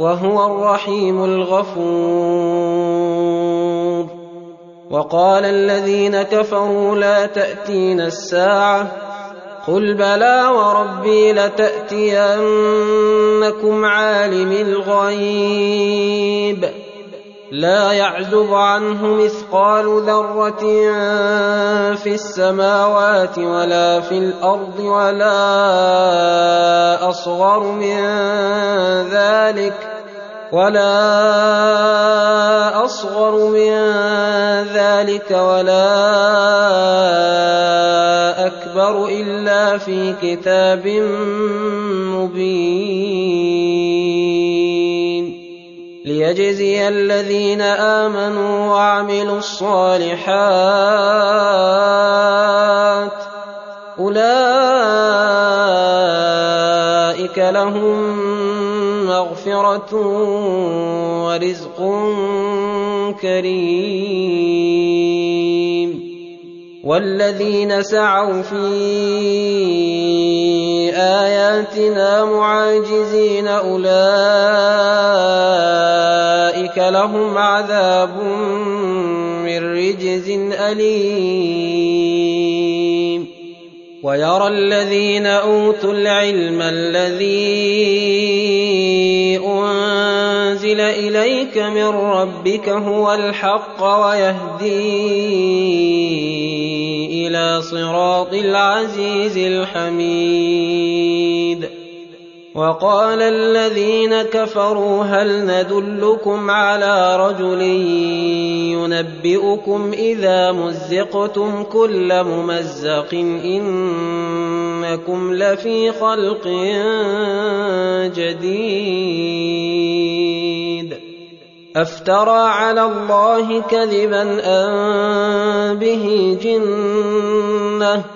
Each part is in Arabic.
وهو الرحيم الغفور. وقال الذين كفروا لا تاتين الساعة. قل بلى وربي لتأتينكم عالم الغيب. لا يعزب عنه مثقال ذرة في السماوات ولا في الأرض ولا أصغر من ذلك ولا أصغر من ذلك ولا أكبر إلا في كتاب مبين. ليجزي الذين امنوا وعملوا الصالحات اولئك لهم مغفره ورزق كريم والذين سعوا في آياتنا معاجزين أولئك لهم عذاب من رجز أليم. ويرى الذين أوتوا العلم الذي أنزل إليك من ربك هو الحق ويهدي إلى صراط العزيز الحميد. وقال الذين كفروا هل ندلكم على رجل ينبئكم إذا مزقتم كل ممزق إنكم لفي خلق جديد أفترى على الله كذبا ان به جنة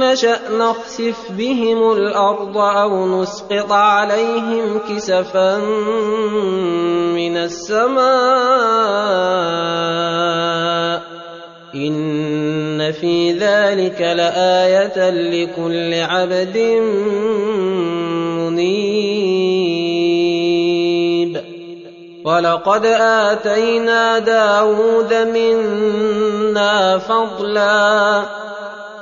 نشأ نخسف بهم الأرض أو نسقط عليهم كسفا من السماء. إن في ذلك لآية لكل عبد منيب. ولقد آتينا داود منا فضلا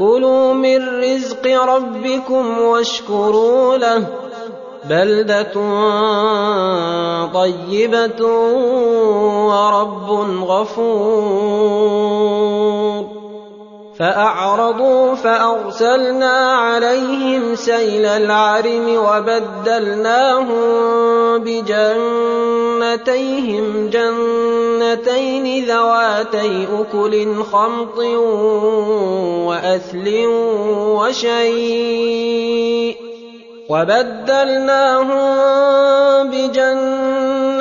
كلوا من رزق ربكم واشكروا له بلده طيبه ورب غفور فأعرضوا فأرسلنا عليهم سيل العرم وبدلناهم بجنتيهم جنتين ذواتي أكل خمط وأثل وشيء وبدلناهم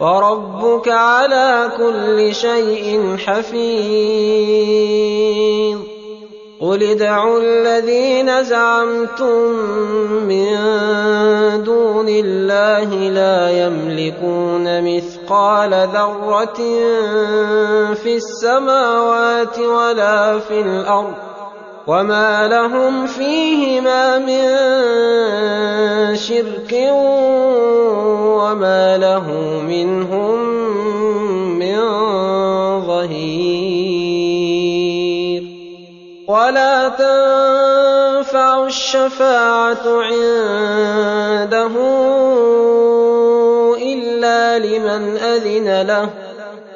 وربك على كل شيء حفيظ. قل ادعوا الذين زعمتم من دون الله لا يملكون مثقال ذرة في السماوات ولا في الأرض وما لهم فيهما من شرك وما له منهم من ظهير ولا تنفع الشفاعه عنده الا لمن اذن له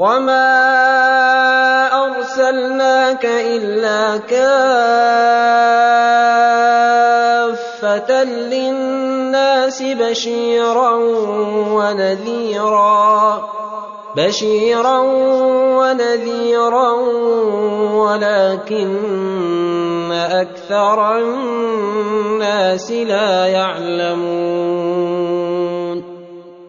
وما ارسلناك الا كافه للناس بشيرا ونذيرا ولكن أكثر الناس لا يعلمون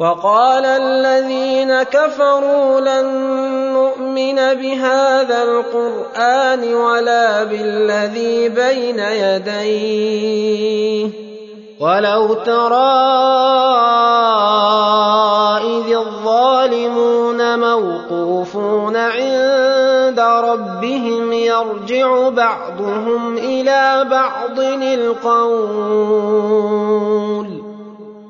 وقال الذين كفروا لن نؤمن بهذا القرآن ولا بالذي بين يديه. ولو ترى إذ الظالمون موقوفون عند ربهم يرجع بعضهم إلى بعض القول.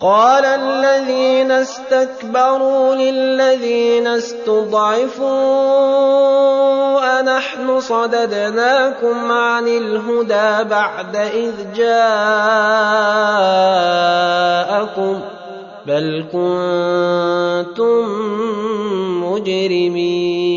قال الذين استكبروا للذين استضعفوا أنحن صددناكم عن الهدى بعد إذ جاءكم بل كنتم مجرمين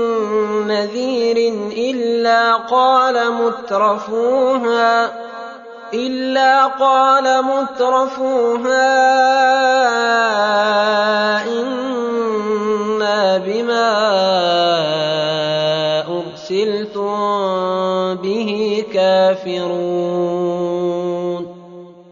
نذير إلا قال مترفوها إلا قال مترفوها إنا بما أرسلتم به كافرون.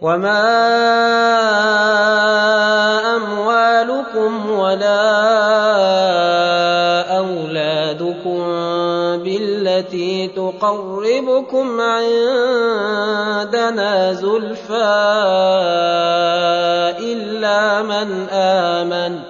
وما أموالكم ولا أولادكم بالتي تقربكم عندنا زلفى إلا من آمن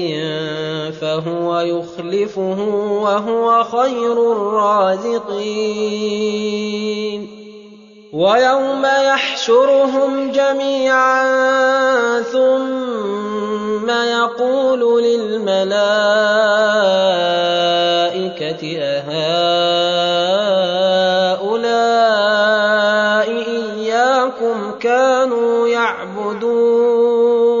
فَهُوَ يُخْلِفُهُ وَهُوَ خَيْرُ الرَّازِقِينَ. وَيَوْمَ يَحْشُرُهُمْ جَمِيعًا ثُمَّ يَقُولُ لِلْمَلَائِكَةِ أَهَٰؤُلَاءِ إِيَّاكُمْ كَانُوا يَعْبُدُونَ.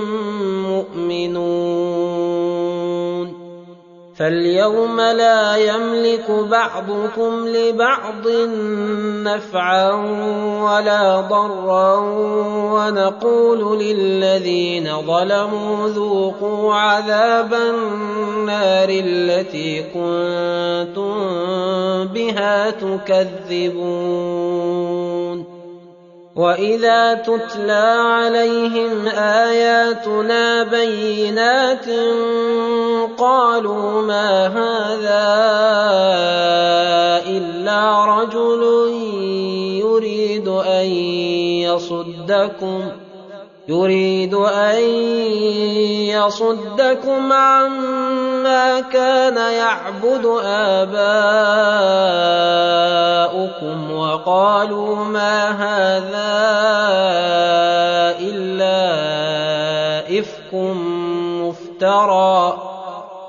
فَالْيَوْمَ لَا يَمْلِكُ بَعْضُكُمْ لِبَعْضٍ نَّفْعًا وَلَا ضَرًّا وَنَقُولُ لِلَّذِينَ ظَلَمُوا ذُوقُوا عَذَابَ النَّارِ الَّتِي كُنتُم بِهَا تُكَذِّبُونَ. وَإِذَا تُتْلَىٰ عَلَيْهِمْ آيَاتُنَا بَيِّنَاتٍ قَالُوا مَا هَٰذَا إِلَّا رَجُلٌ يُرِيدُ أَن يَصُدَّكُمْ يُرِيدُ أَن يَصُدَّكُمْ عَمَّا كَانَ يَعْبُدُ آبَاؤُكُمْ وَقَالُوا مَا هَٰذَا إِلَّا إِفْكٌ مُّفْتَرًى.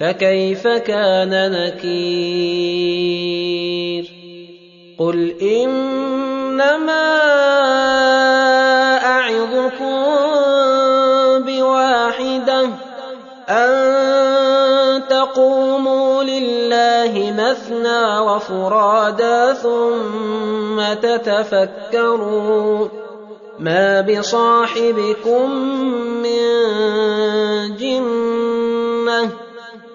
فَكَيْفَ كَانَ نَكِيرِ؟ قُلْ إِنَّمَا أَعِظُكُم بِوَاحِدَةٍ أَن تَقُومُوا لِلَّهِ مَثْنَىٰ وَفُرَادَىٰ ثُمَّ تَتَفَكَّرُوا مَا بِصَاحِبِكُم مِّن جِنَّةٍ ۚ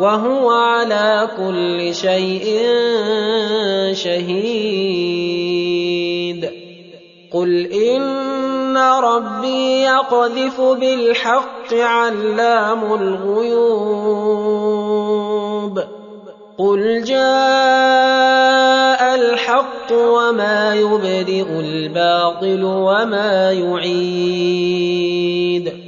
وَهُوَ عَلَىٰ كُلِّ شَيْءٍ شَهِيدٌ. قُلْ إِنَّ رَبِّي يَقْذِفُ بِالْحَقِّ عَلَّامُ الْغُيُوبِ. قُلْ جَاءَ الحق وما يبدئ الباطل وما يعيد.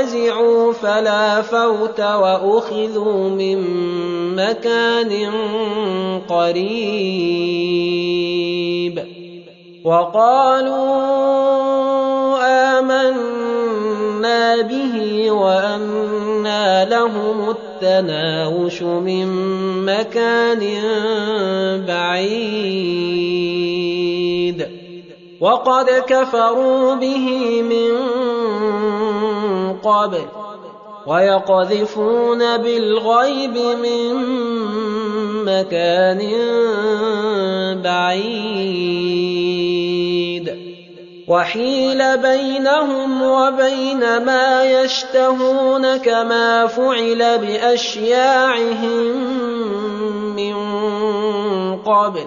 فزعوا فلا فوت واخذوا من مكان قريب وقالوا امنا به وانى لهم التناوش من مكان بعيد وقد كفروا به من قبل ويقذفون بالغيب من مكان بعيد. وحيل بينهم وبين ما يشتهون كما فعل بأشياعهم من قبل.